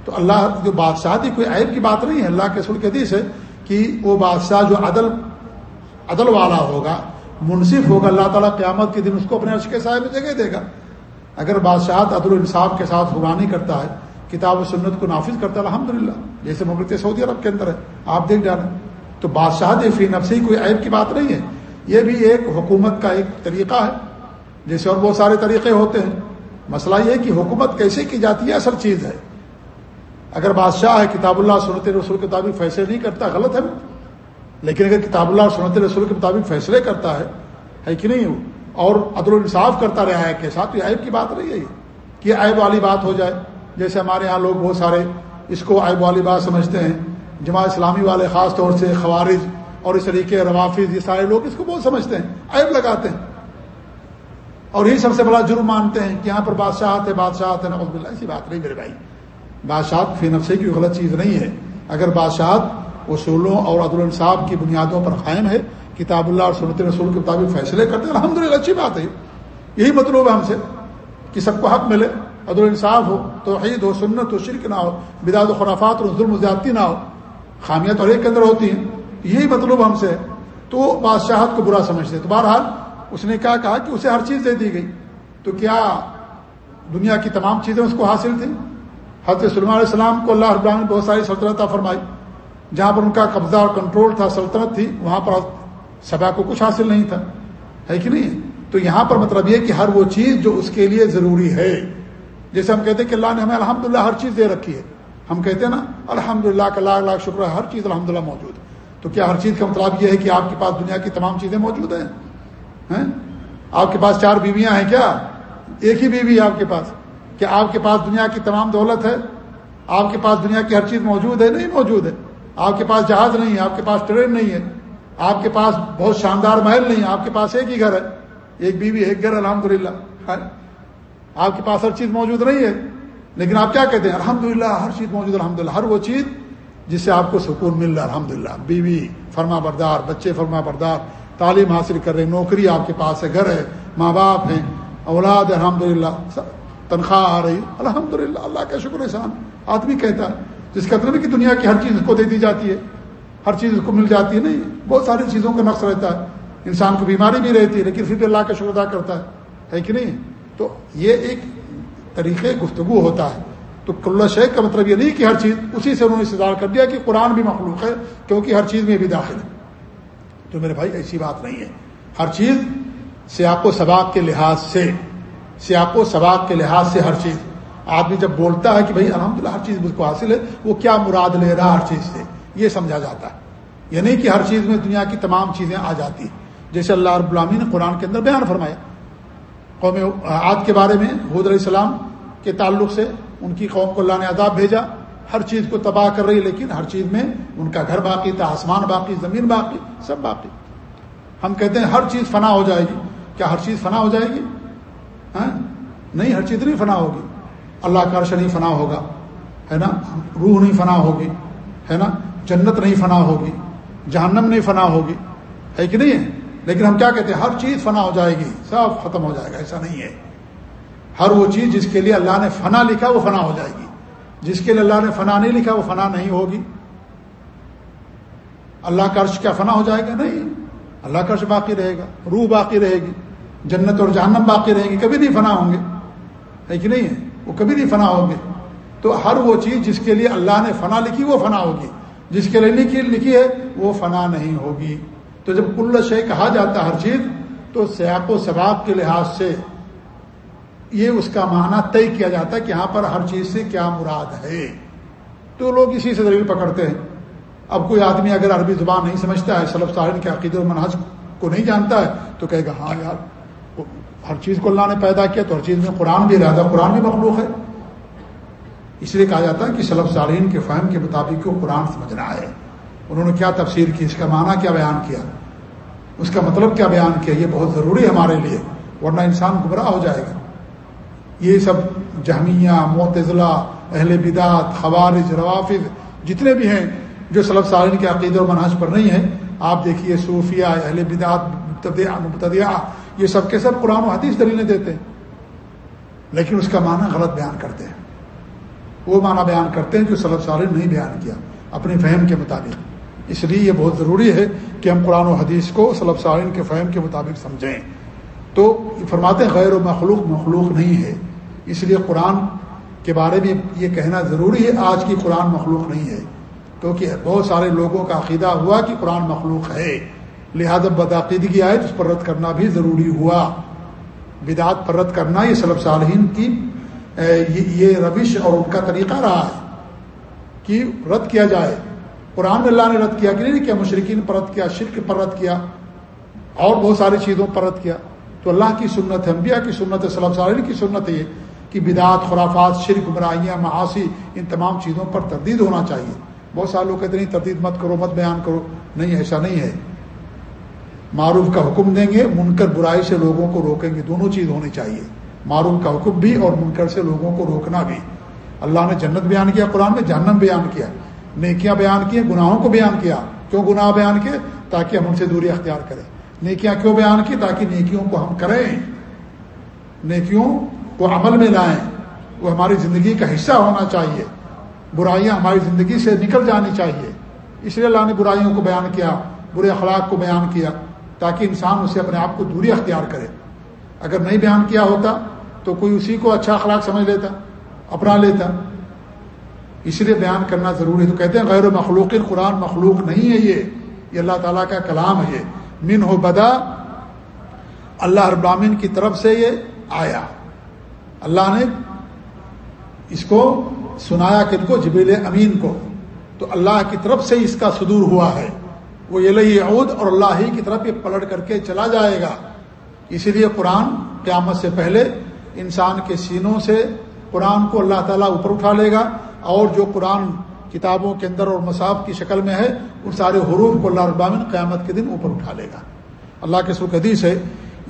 تو اللہ جو بادشاہ تھی کوئی عیب کی بات نہیں ہے۔ اللہ کے سر کے حدیث ہے کہ وہ بادشاہ جو عدل عدل والا ہوگا، منصف ہوگا، اللہ تعالیٰ قیامت کے دن اس کو اپنے عرش کے سائے میں جگہ دے گا۔ اگر بادشاہ عدل انصاف کے ساتھ حرانی کرتا ہے، کتاب و سنت کو نافذ کرتا ہے الحمد للہ جیسے مغرب سعودی عرب کے اندر ہے، آپ دیکھ جانا۔ تو بادشاہ فی نفسی کوئی عیب کی بات نہیں ہے۔ یہ بھی ایک حکومت کا ایک طریقہ ہے، جیسے اور بہت سارے طریقے ہوتے ہیں۔ مسئلہ یہ کہ حکومت کیسے کی جاتی ہے، اصل چیز ہے۔ اگر بادشاہ ہے، کتاب اللہ سنت رسول کے مطابق فیصلے نہیں کرتا، غلط ہے لیکن اگر کتاب اللہ سنت رسول کے مطابق فیصلے کرتا ہے ہے کہ نہیں؟ اور عدل الانصاف کرتا رہا ہے کے ساتھ، تو عیب کی بات نہیں ہے کہ عیب والی بات ہو جائے۔ جیسے ہمارے یہاں لوگ بہت سارے اس کو عیب والی بات سمجھتے ہیں۔ جماعت اسلامی والے خاص طور سے خوارج اور اس طریقے روافظ، یہ سارے لوگ اس کو بہت سمجھتے ہیں، عیب لگاتے ہیں۔ اور یہی سب سے بڑا جرم مانتے ہیں کہ یہاں پر بادشاہ ہے بادشاہ ہے نوز بلّہ ایسی بات نہیں میرے بھائی۔ بادشاہ فی نفسے کی غلط چیز نہیں ہے۔ اگر بادشاہ اصولوں اور عدل الصاف کی بنیادوں پر قائم ہے، کتاب اللہ اور سنت رسول کے مطابق فیصلے کرتے ہیں الحمد للہ اچھی بات ہے یہی مطلوب ہے ہم سے کہ سب کو حق ملے، عدل انصاف ہو، توحید ہو، سنت ہو، شرک نہ ہو بداد و خرافات اور ظلم و زیادتی نہ ہو۔ خامیت اور ایک کے اندر ہوتی ہیں۔ یہی مطلوب ہم سے تو بادشاہت کو برا سمجھتے تو بہرحال اس نے کیا کہا کہ اسے ہر چیز دے دی گئی۔ تو کیا دنیا کی تمام چیزیں اس کو حاصل تھیں؟ حضرت سلمان علیہ السلام کو اللہ ابراہیم نے بہت ساری سلطنت فرمائی۔ جہاں پر ان کا قبضہ اور کنٹرول تھا، سلطنت تھی، وہاں پر سبا کو کچھ حاصل نہیں تھا۔ ہے کہ نہیں؟ تو یہاں پر مطلب یہ کہ ہر وہ چیز جو اس کے لیے ضروری ہے۔ جیسے ہم کہتے ہیں کہ اللہ نے ہمیں الحمد ہر چیز دے رکھی ہے۔ ہم کہتے ہیں نا الحمد للہ کا لاکھ لاکھ شکر ہے ہر چیز الحمد للہ موجود ہے تو کیا ہر چیز کا مطلب یہ ہے کہ آپ کے پاس دنیا کی تمام چیزیں موجود ہیں آپ کے پاس چار بیویاں ہیں کیا ایک ہی بیوی ہے آپ کے پاس کیا آپ کے پاس دنیا کی تمام دولت ہے آپ کے پاس دنیا کی ہر چیز موجود ہے نہیں موجود ہے آپ کے پاس جہاز نہیں ہے آپ کے پاس ٹرین نہیں ہے آپ کے پاس بہت شاندار محل نہیں ہے آپ کے پاس ایک ہی گھر ہے ایک بیوی ایک گھر الحمد للہ آپ کے پاس ہر چیز موجود نہیں ہے لیکن آپ کیا کہتے ہیں؟ الحمد للہ ہر چیز موجود الحمد للہ ہر وہ چیز جس سے آپ کو سکون مل رہا الحمد للہ بیوی، فرما بردار، بچے فرما بردار، تعلیم حاصل کر رہے، نوکری آپ کے پاس ہے، گھر ہے، ماں باپ ہیں، اولاد الحمد للہ تنخواہ آ رہی الحمد للہ اللہ کا شکر احسان۔ آدمی کہتا ہے، جس کا مطلب کہ دنیا کی ہر چیز کو دے دی جاتی ہے، ہر چیز اس کو مل جاتی ہے، نہیں، بہت ساری چیزوں کا نقص رہتا ہے۔ انسان کو بیماری بھی رہتی ہے، لیکن پھر بھی اللہ کا شکر ادا کرتا ہے کہ نہیں؟ تو یہ ایک طریقے گفتگو ہوتا ہے۔ تو کل شیخ کا مطلب یہ نہیں کہ ہر چیز اسی سے انہوں نے استدار کر دیا کہ قرآن بھی مخلوق ہے، کیونکہ ہر چیز میں بھی داخل ہے۔ تو میرے بھائی، ایسی بات نہیں ہے۔ ہر چیز سیاق و سباق کے لحاظ سے، سیاق و سباق کے لحاظ سے ہر چیز۔ آدمی جب بولتا ہے کہ بھائی الحمد ہر چیز مجھ کو حاصل ہے، وہ کیا مراد لے رہا ہر چیز سے؟ یہ سمجھا جاتا ہے۔ یہ نہیں کہ ہر چیز میں دنیا کی تمام چیزیں آ جاتی۔ ہیں جیسے اللہ رب العامی نے قرآن کے اندر بیان فرمایا۔ قوم عاد کے بارے میں حود علیہ السلام کے تعلق سے ان کی قوم کو اللہ نے عذاب بھیجا۔ ہر چیز کو تباہ کر رہی، لیکن ہر چیز میں ان کا گھر باقی تھا، آسمان باقی، زمین باقی، سب باقی۔ ہم کہتے ہیں ہر چیز فنا ہو جائے گی۔ کیا ہر چیز فنا ہو جائے گی؟ ہاں؟ نہیں، ہر چیز نہیں فنا ہوگی۔ اللہ کا عرش نہیں فنا ہوگا، ہے نا؟ روح نہیں فنا ہوگی، ہے نا؟ جنت نہیں فنا ہوگی، جہنم نہیں فنا ہوگی، ہے کہ نہیں؟ ہے لیکن ہم کیا کہتے ہیں؟ ہر چیز فنا ہو جائے گی، سب ختم ہو جائے گا، ایسا نہیں ہے۔ ہر وہ چیز جس کے لیے اللہ نے فنا لکھا، وہ فنا ہو جائے گی۔ جس کے لیے اللہ نے فنا نہیں لکھا، وہ فنا نہیں ہوگی۔ اللہ کا عرش کیا فنا ہو جائے گا؟ نہیں۔ اللہ کا عرش باقی رہے گا، روح باقی رہے گی، جنت اور جہنم باقی رہے گی کبھی نہیں فنا ہوں گے۔ ہے کہ نہیں ہے؟ وہ کبھی نہیں فنا ہوں گے۔ تو ہر وہ چیز جس کے لیے اللہ نے فنا لکھی، وہ فنا ہوگی۔ جس کے لیے لکھی لکھی ہے، وہ فنا نہیں ہوگی۔ تو جب کل شے کہا جاتا ہے ہر چیز، تو سیاق و سباب کے لحاظ سے یہ اس کا معنی طے کیا جاتا ہے کہ یہاں پر ہر چیز سے کیا مراد ہے۔ تو لوگ اسی سے دلیل پکڑتے ہیں۔ اب کوئی آدمی اگر عربی زبان نہیں سمجھتا ہے، سلف سارن کے عقید المناج کو نہیں جانتا ہے، تو کہے گا ہاں یار ہر چیز کو اللہ نے پیدا کیا تو ہر چیز میں قرآن بھی رہتا قرآن بھی مخلوق ہے۔ اس لیے کہا جاتا ہے کہ سلف سارین کے فہم کے مطابق وہ قرآن سمجھنا ہے۔ انہوں نے کیا تفسیر کی؟ اس کا معنی کیا بیان کیا؟ اس کا مطلب کیا بیان کیا؟ یہ بہت ضروری ہے ہمارے لیے، ورنہ انسان گمراہ ہو جائے گا۔ یہ سب جہمیہ معتضلہ اہل بدعت، خوارج، روافظ، جتنے بھی ہیں جو سلب سالین کے عقید و مناج پر نہیں ہیں، آپ دیکھیے صوفیہ، اہل بدعت، مبتدیہ یہ سب کے سب قرآن و حدیث دلیلیں دیتے ہیں، لیکن اس کا معنی غلط بیان کرتے ہیں۔ وہ معنی بیان کرتے ہیں جو سلب سالین نہیں بیان کیا اپنے فہم کے مطابق۔ اس لیے یہ بہت ضروری ہے کہ ہم قرآن و حدیث کو سلب سالین کے فہم کے مطابق سمجھیں۔ تو فرماتے ہیں غیر و مخلوق مخلوق نہیں ہے۔ اس لیے قرآن کے بارے میں یہ کہنا ضروری ہے، آج کی قرآن مخلوق نہیں ہے۔ کیونکہ بہت سارے لوگوں کا عقیدہ ہوا کہ قرآن مخلوق ہے۔ لہذا بدعقیدگی آئے تو اس پر رد کرنا بھی ضروری ہوا۔ بدعت پر رد کرنا یہ سلب صالحین کی یہ روش اور ان کا طریقہ رہا ہے کہ رد کیا جائے۔ قرآن میں اللہ نے رد کیا کہ نہیں کیا مشرقین پر رد کیا، شرک پر رد کیا، اور بہت ساری چیزوں پر رد کیا۔ تو اللہ کی سنت ہے انبیاء کی سنت ہے صلی اللہ کی سنت ہے یہ کہ بدعت، خرافات، شرک گمراہیاں معاشی ان تمام چیزوں پر تردید ہونا چاہیے۔ بہت سارے لوگ کہتے نہیں، تردید مت کرو، مت بیان کرو۔ نہیں، ایسا نہیں ہے۔ معروف کا حکم دیں گے، منکر برائی سے لوگوں کو روکیں گے، دونوں چیز ہونی چاہیے۔ معروف کا حکم بھی اور منکر سے لوگوں کو روکنا بھی۔ اللہ نے جنت بیان کیا، قرآن میں جہنم بیان کیا۔ نیکیاں بیان کی گناہوں کو بیان کیا۔ کیوں گناہ بیان کیے؟ تاکہ ہم ان سے دوری اختیار کریں۔ نیکیاں کیوں بیان کی؟ تاکہ نیکیوں کو ہم کریں۔ نیکیوں کو عمل میں لائیں۔ وہ ہماری زندگی کا حصہ ہونا چاہیے۔ برائیاں ہماری زندگی سے نکل جانی چاہیے۔ اس لیے اللہ نے برائیوں کو بیان کیا، برے اخلاق کو بیان کیا، تاکہ انسان اسے اپنے آپ کو دوری اختیار کرے۔ اگر نہیں بیان کیا ہوتا تو کوئی اسی کو اچھا اخلاق سمجھ لیتا، اپنا لیتا۔ اس لیے بیان کرنا ضروری ہے۔ تو کہتے ہیں غیر مخلوق، قرآن مخلوق نہیں ہے یہ۔ یہ اللہ تعالیٰ کا کلام ہے یہ۔ من ہو بدا اللہ ابرامین کی طرف سے یہ آیا۔ اللہ نے اس کو سنایا کن کو جبیل امین کو۔ تو اللہ کی طرف سے اس کا صدور ہوا ہے۔ وہ یہ عود اور اللہ ہی کی طرف یہ پلٹ کر کے چلا جائے گا۔ اسی لیے قرآن قیامت سے پہلے انسان کے سینوں سے قرآن کو اللہ تعالیٰ اوپر اٹھا لے گا۔ اور جو قرآن کتابوں کے اندر اور مصاف کی شکل میں ہے، ان سارے حروف کو اللہ ابامن قیامت کے دن اوپر اٹھا لے گا۔ اللہ کے حدیث ہے،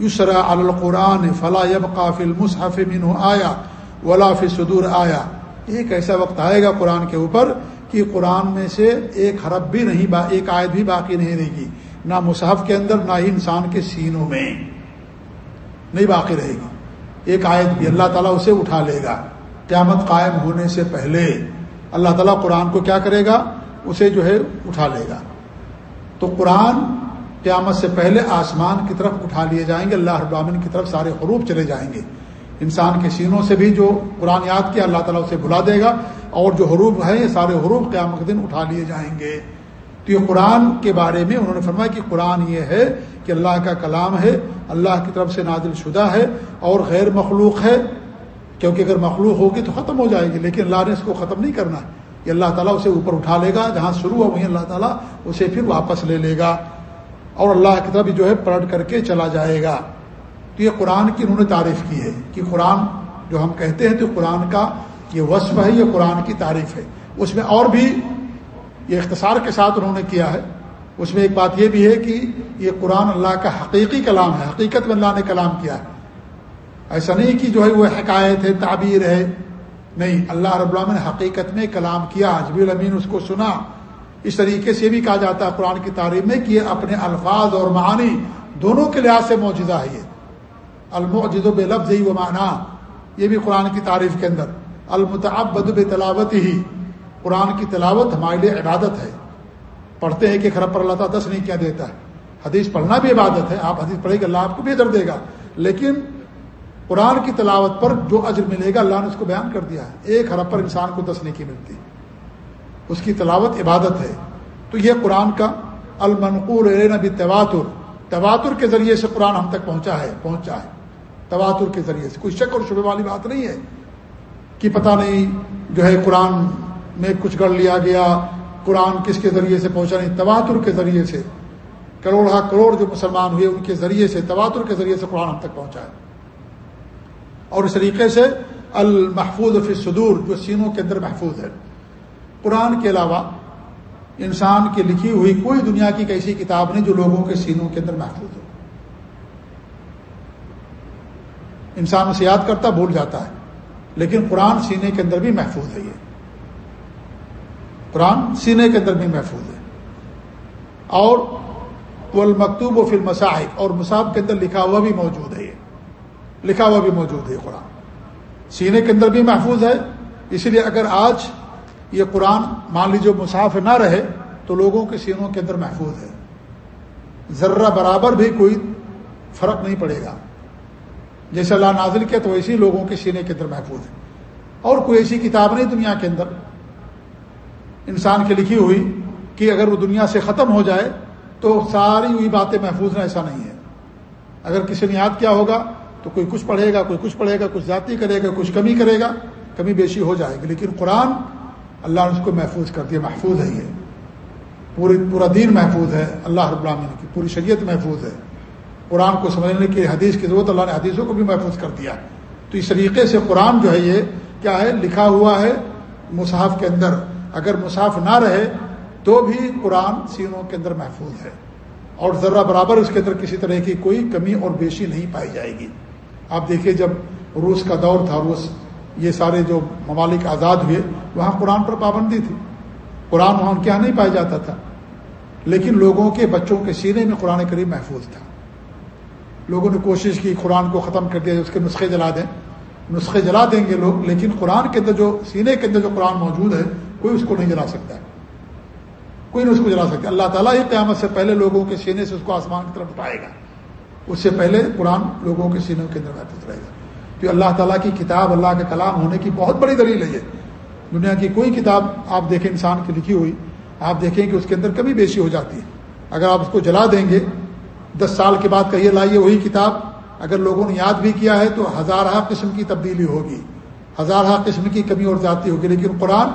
یسرا القرآن فلاح یب قافل مصحف من آیا ولاف صدور آیا ایک ایسا وقت آئے گا قرآن کے اوپر کہ قرآن میں سے ایک حرب بھی نہیں با، ایک آیت بھی باقی نہیں رہے گی۔ نہ مصحف کے اندر، نہ ہی انسان کے سینوں میں۔ نہیں باقی رہے گی۔ ایک آیت بھی اللہ تعالیٰ اسے اٹھا لے گا۔ قیامت قائم ہونے سے پہلے اللہ تعالیٰ قرآن کو کیا کرے گا؟ اسے جو ہے اٹھا لے گا۔ تو قرآن قیامت سے پہلے آسمان کی طرف اٹھا لیے جائیں گے، اللہ ابامن کی طرف سارے حروف چلے جائیں گے۔ انسان کے سینوں سے بھی جو قرآن یاد کیا، اللہ تعالیٰ اسے بلا دے گا۔ اور جو حروف ہیں، یہ سارے حروف قیامت کے دن اٹھا لیے جائیں گے۔ تو یہ قرآن کے بارے میں انہوں نے فرمایا کہ قرآن یہ ہے کہ اللہ کا کلام ہے، اللہ کی طرف سے نازل شدہ ہے اور غیر مخلوق ہے۔ کیونکہ اگر مخلوق ہوگی تو ختم ہو جائے گی، لیکن اللہ نے اس کو ختم نہیں کرنا۔ یہ اللہ تعالیٰ اسے اوپر اٹھا لے گا، جہاں شروع ہو وہیں اللہ تعالیٰ اسے پھر واپس لے لے گا۔ اور اللہ کی طرف جو ہے پلٹ کر کے چلا جائے گا۔ تو یہ قرآن کی انہوں نے تعریف کی ہے کہ قرآن جو ہم کہتے ہیں تو قرآن کا یہ وصف ہے، یہ قرآن کی تعریف ہے۔ اس میں اور بھی یہ اختصار کے ساتھ انہوں نے کیا ہے۔ اس میں ایک بات یہ بھی ہے کہ یہ قرآن اللہ کا حقیقی کلام ہے، حقیقت میں اللہ نے کلام کیا ہے۔ ایسا نہیں کہ جو ہے وہ حکایت ہے، تعبیر ہے۔ نہیں، اللہ رب اللہ نے حقیقت میں کلام کیا جبی الامین اس کو سنا۔ اس طریقے سے بھی کہا جاتا ہے قرآن کی تعریف میں کہ یہ اپنے الفاظ اور معانی دونوں کے لحاظ سے موجودہ ہے۔ یہ المعجد بے لفظ ہی و معنی۔ یہ بھی قرآن کی تعریف کے اندر۔ المتعب بے تلاوت ہی قرآن کی تلاوت ہمارے لیے عبادت ہے۔ پڑھتے ہیں کہ خراب پر اللہ تعالیٰ دس نہیں کیا دیتا ہے۔ حدیث پڑھنا بھی عبادت ہے۔ آپ حدیث پڑھے گا اللہ آپ کو بھی ادر دے گا۔ لیکن قرآن کی تلاوت پر جو اجر ملے گا اللہ نے اس کو بیان کر دیا ہے۔ ایک حرف پر انسان کو دس نہیں کی ملتی۔ اس کی تلاوت عبادت ہے۔ تو یہ قرآن کا المنقور نبی تواتر تواتر کے ذریعے سے قرآن ہم تک پہنچا ہے پہنچا ہے۔ تواتر کے ذریعے سے۔ کوئی شک اور شبے والی بات نہیں ہے کہ پتہ نہیں جو ہے قرآن میں کچھ گڑھ لیا گیا، قرآن کس کے ذریعے سے پہنچا نہیں۔ تواتر کے ذریعے سے۔ کروڑ کروڑ جو مسلمان ہوئے، ان کے ذریعے سے، تواتر کے ذریعے سے قرآن ہم تک پہنچا ہے۔ اور اس طریقے سے المحفوظ فی صدور جو سینوں کے اندر محفوظ ہے۔ قرآن کے علاوہ انسان کی لکھی ہوئی کوئی دنیا کی ایسی کتاب نہیں جو لوگوں کے سینوں کے اندر محفوظ ہو۔ انسان اسے یاد کرتا، بھول جاتا ہے، لیکن قرآن سینے کے اندر بھی محفوظ ہے یہ۔ قرآن سینے کے اندر بھی محفوظ ہے۔ اور المکتوب و فلم مساحب اور مصحف کے اندر لکھا ہوا بھی موجود ہے یہ۔ لکھا ہوا بھی موجود ہے قرآن۔ سینے کے اندر بھی محفوظ ہے، اسی لیے اگر آج یہ قرآن مان لیجیے مساف نہ رہے، تو لوگوں کے سینوں کے اندر محفوظ ہے۔ ذرہ برابر بھی کوئی فرق نہیں پڑے گا۔ جیسے اللہ نازل کیا، تو ویسے لوگوں کے سینے کے اندر محفوظ ہے۔ اور کوئی ایسی کتاب نہیں دنیا کے اندر۔ انسان کی لکھی ہوئی کہ اگر وہ دنیا سے ختم ہو جائے، تو ساری ہوئی باتیں محفوظ ہیں، ایسا نہیں ہے۔ اگر کسی نے یاد کیا ہوگا تو کوئی کچھ پڑھے گا، کوئی کچھ پڑھے گا، کچھ ذاتی کرے گا، کچھ کمی کرے گا، کمی بیشی ہو جائے گی۔ لیکن قرآن اللہ نے اس کو محفوظ کر دیا، محفوظ ہے یہ۔ پوری، پورا دین محفوظ ہے، اللہ رب العالمین کی پوری شریعت محفوظ ہے۔ قرآن کو سمجھنے کی حدیث کی ضرورت اللہ نے حدیثوں کو بھی محفوظ کر دیا۔ تو اس طریقے سے قرآن جو ہے یہ کیا ہے؟ لکھا ہوا ہے مصحف کے اندر۔ اگر مساف نہ رہے تو بھی قرآن سینوں کے اندر محفوظ ہے۔ اور ذرہ برابر اس کے اندر کسی طرح کی کوئی کمی اور بیشی نہیں پائی جائے گی۔ آپ دیکھیے جب روس کا دور تھا، روس یہ سارے جو ممالک آزاد ہوئے، وہاں قرآن پر پابندی تھی۔ قرآن وہاں کیا نہیں پایا جاتا تھا۔ لیکن لوگوں کے، بچوں کے سینے میں قرآن قریب محفوظ تھا۔ لوگوں نے کوشش کی، قرآن کو ختم کر دیا، اس کے نسخے جلا دیں۔ نسخے جلا دیں گے لوگ، لیکن قرآن کے اندر جو، سینے کے اندر جو قرآن موجود ہے، کوئی اس کو نہیں جلا سکتا۔ ہے کوئی نہیں اس کو جلا سکتا۔ اللہ تعالیٰ ہی قیامت سے پہلے لوگوں کے سینے سے اس کو آسمان کی طرف اٹھائے گا۔ اس سے پہلے قرآن لوگوں کے سینوں کے اندر محفوظ رہے گا تو اللہ تعالیٰ کی کتاب، اللہ کا کلام ہونے کی بہت بڑی دلیل ہے یہ۔ دنیا کی کوئی کتاب آپ دیکھیں انسان کی لکھی ہوئی، آپ دیکھیں کہ اس کے اندر کمی بیشی ہو جاتی ہے۔ اگر آپ اس کو جلا دیں گے، دس سال کے بعد کہیے، لائیے وہی کتاب۔ اگر لوگوں نے یاد بھی کیا ہے تو ہزارہ قسم کی تبدیلی ہوگی، ہزارہ قسم کی کمی اور جاتی ہوگی۔ لیکن قرآن،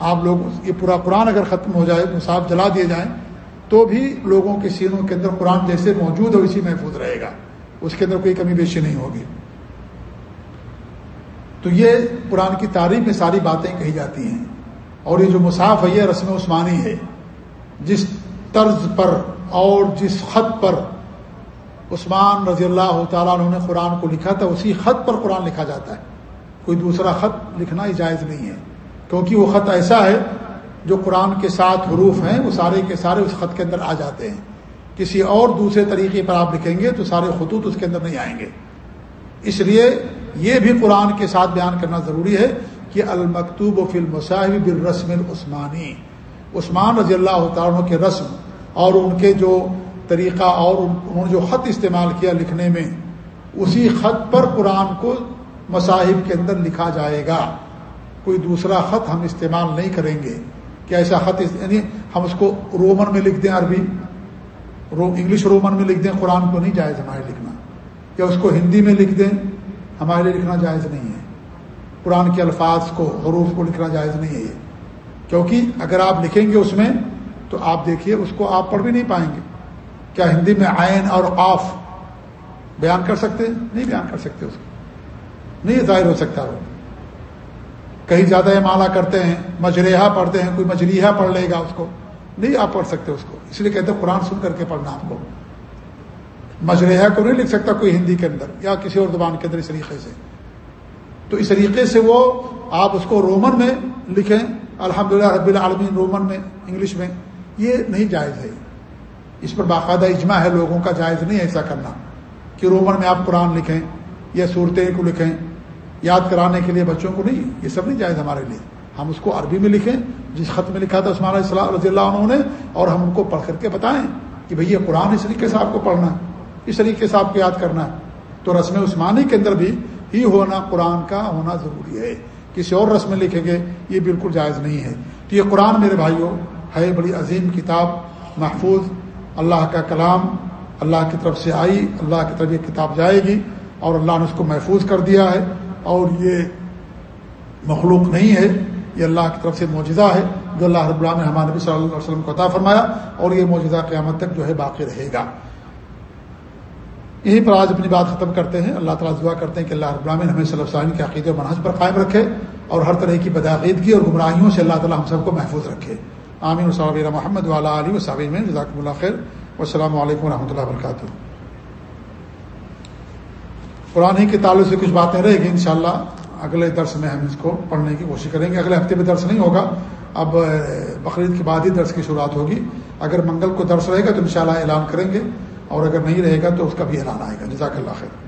آپ لوگ، یہ پورا قرآن اگر ختم ہو جائے مصاف جلا دیے جائیں۔ تو بھی لوگوں کے سینوں کے اندر قرآن جیسے موجود ہو اسی محفوظ رہے گا۔ اس کے اندر کوئی کمی بیشی نہیں ہوگی۔ تو یہ قرآن کی تعریف میں ساری باتیں کہی جاتی ہیں۔ اور یہ جو مصاف ہے، یہ رسم عثمانی ہے۔ جس طرز پر اور جس خط پر عثمان رضی اللہ تعالیٰ نے قرآن کو لکھا تھا، اسی خط پر قرآن لکھا جاتا ہے۔ کوئی دوسرا خط لکھنا ہی جائز نہیں ہے۔ کیونکہ وہ خط ایسا ہے جو قرآن کے ساتھ حروف ہیں، وہ سارے کے سارے اس خط کے اندر آ جاتے ہیں۔ کسی اور دوسرے طریقے پر آپ لکھیں گے تو سارے خطوط اس کے اندر نہیں آئیں گے۔ اس لیے یہ بھی قرآن کے ساتھ بیان کرنا ضروری ہے کہ المکتوب و فلم صاحب بالرسم العثمانی۔ عثمان رضی اللہ تعالیٰ کے رسم اور ان کے جو طریقہ اور انہوں نے جو خط استعمال کیا لکھنے میں، اسی خط پر قرآن کو مصاحب کے اندر لکھا جائے گا۔ کوئی دوسرا خط ہم استعمال نہیں کریں گے۔ کہ ایسا خط یعنی ہم اس کو رومن میں لکھ دیں عربی۔ رو انگلش رومن میں لکھ دیں، قرآن کو نہیں جائز ہمارے لکھنا۔ یا اس کو ہندی میں لکھ دیں، ہمارے لیے لکھنا جائز نہیں ہے۔ قرآن کے الفاظ کو، حروف کو لکھنا جائز نہیں ہے یہ۔ کیونکہ اگر آپ لکھیں گے اس میں، تو آپ دیکھیے، اس کو آپ پڑھ بھی نہیں پائیں گے۔ کیا ہندی میں آئین اور قاف بیان کر سکتے؟ نہیں بیان کر سکتے اس کو۔ نہیں، ظاہر ہو سکتا وہ۔ کہیں زیادہ مالا کرتے ہیں مجریحا پڑھتے ہیں، کوئی مجریحا پڑھ لے گا اس کو۔ نہیں آپ پڑھ سکتے اس کو۔ اس لیے کہتے ہیں قرآن سن کر کے پڑھنا آپ کو۔ مجرحا کو نہیں لکھ سکتا کوئی ہندی کے اندر یا کسی اور زبان کے اندر اس طریقے سے۔ تو اس طریقے سے وہ آپ اس کو رومن میں لکھیں الحمد للہ رب العالمین رومن میں، انگلش میں۔ یہ نہیں جائز ہے۔ اس پر باقاعدہ اجماع ہے، لوگوں کا جائز نہیں ایسا کرنا کہ رومن میں آپ قرآن لکھیں یا صورتیں کو لکھیں۔ یاد کرانے کے لیے بچوں کو نہیں، یہ سب نہیں جائز ہمارے لیے۔ ہم اس کو عربی میں لکھیں، جس خط میں لکھا تھا عثمان علیہ رضی اللہ عنہ نے، اور ہم ان کو پڑھ کر کے بتائیں کہ بھئی یہ قرآن اس طریقے سے آپ کو پڑھنا ہے، اس طریقے سے آپ کو یاد کرنا ہے۔ تو رسم عثمانی کے اندر بھی ہی ہونا قرآن کا ہونا ضروری ہے۔ کسی اور رسم لکھیں گے، یہ بالکل جائز نہیں ہے۔ تو یہ قرآن میرے بھائیوں، ہے بڑی عظیم کتاب، محفوظ، اللہ کا کلام، اللہ کی طرف سے آئی، اللہ کی طرف یہ کتاب جائے گی، اور اللہ نے اس کو محفوظ کر دیا ہے۔ اور یہ مخلوق نہیں ہے، یہ اللہ کی طرف سے معجزہ ہے، جو اللہ رب اللہ نے ہمارے نبی صلی اللہ علیہ وسلم کو عطا فرمایا اور یہ معجزہ قیامت تک جو ہے باقی رہے گا۔ یہیں پر آج اپنی بات ختم کرتے ہیں۔ اللہ تعالیٰ دعا کرتے ہیں کہ اللہ رب العالمین ہمیں صلی اللہ علیہ کے عقید و منحص پر قائم رکھے اور ہر طرح کی بدعقیدگی اور گمراہیوں سے اللہ تعالیٰ ہم سب کو محفوظ رکھے۔ عامر صاحب محمد والا علی و صابین جزاکم اللہ خیر۔ السلام علیکم و رحمۃ اللہ وبرکاتہ۔ قرآن ہی کے تعلق سے کچھ باتیں رہے گی انشاءاللہ۔ اگلے درس میں ہم اس کو پڑھنے کی کوشش کریں گے۔ اگلے ہفتے میں درس نہیں ہوگا۔ اب بقرعید کے بعد ہی درس کی شروعات ہوگی۔ اگر منگل کو درس رہے گا تو انشاءاللہ اعلان کریں گے۔ اور اگر نہیں رہے گا تو اس کا بھی اعلان آئے گا۔ جزاک اللہ خیر۔